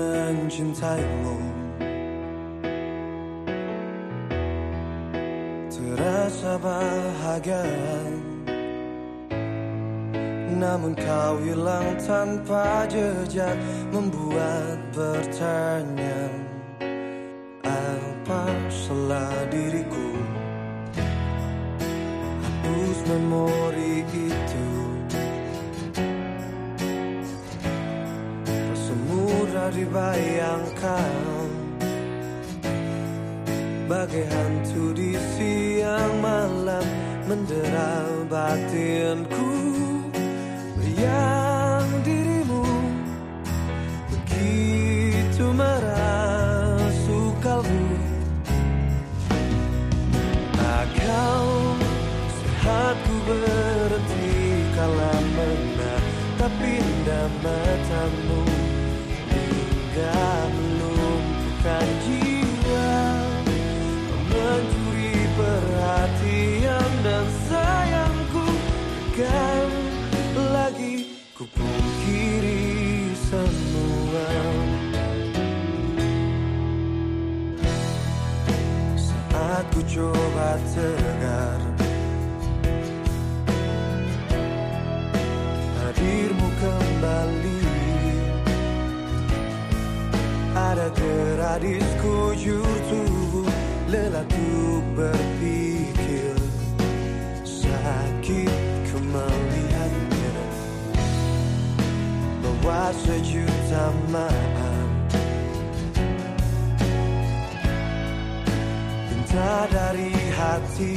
mencintaimu. Terasa bahagia. Namun kau hilang tanpa jejak Membuat bertanya Apa salah diriku? Hapus memori dibayangkan. Bagai hantu di siang malam Mendera batinku. Yang dirimu Begitu merasuk kalbu Akal sehatku berhenti kala menang Tapi indah matamu Hingga melumpuhkan jiwa Mencuri perhatian dan sayangku Kan lagi ku pungkiri semua. Saat ku coba tegar gerak di sekujur tubuh Lelah berpikir Sakit ku melihatnya Bawa sejuta maaf. Minta dari hati.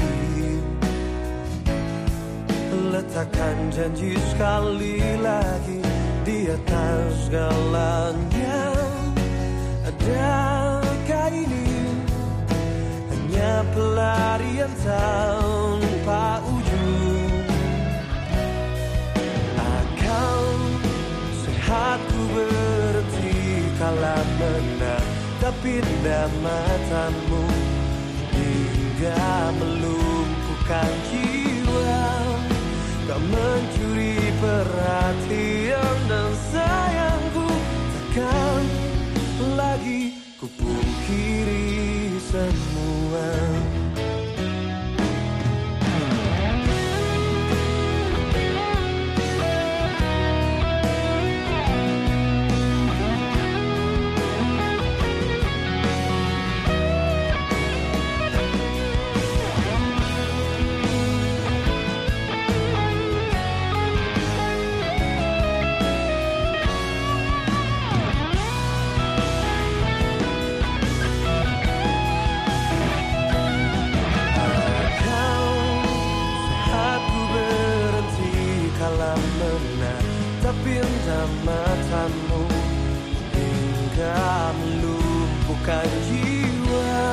Letakkan janji sekali lagi Di atas segalanya pelarian tanpa ujung. Akan sehatku berhenti kala Tapi indah matamu Hingga melumpuhkan jiwa. Kau mencuri perhatian dan sayangku Takkan lagi ku pungkiri semua Tapi entah matamu Hingga melumpuhkan jiwa.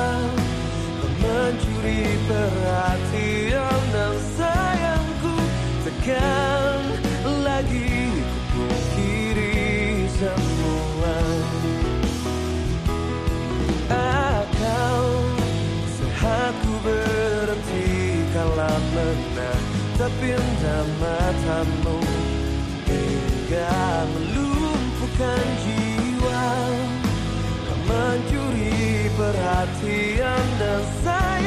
Mencuri perhatian dan sayangku Tekan lagi ku pungkiri semua. Akal sehatku berhenti kala menang Tapi entah matamu Hingga melumpuhkan jiwa mencuri perhatian dan sayangku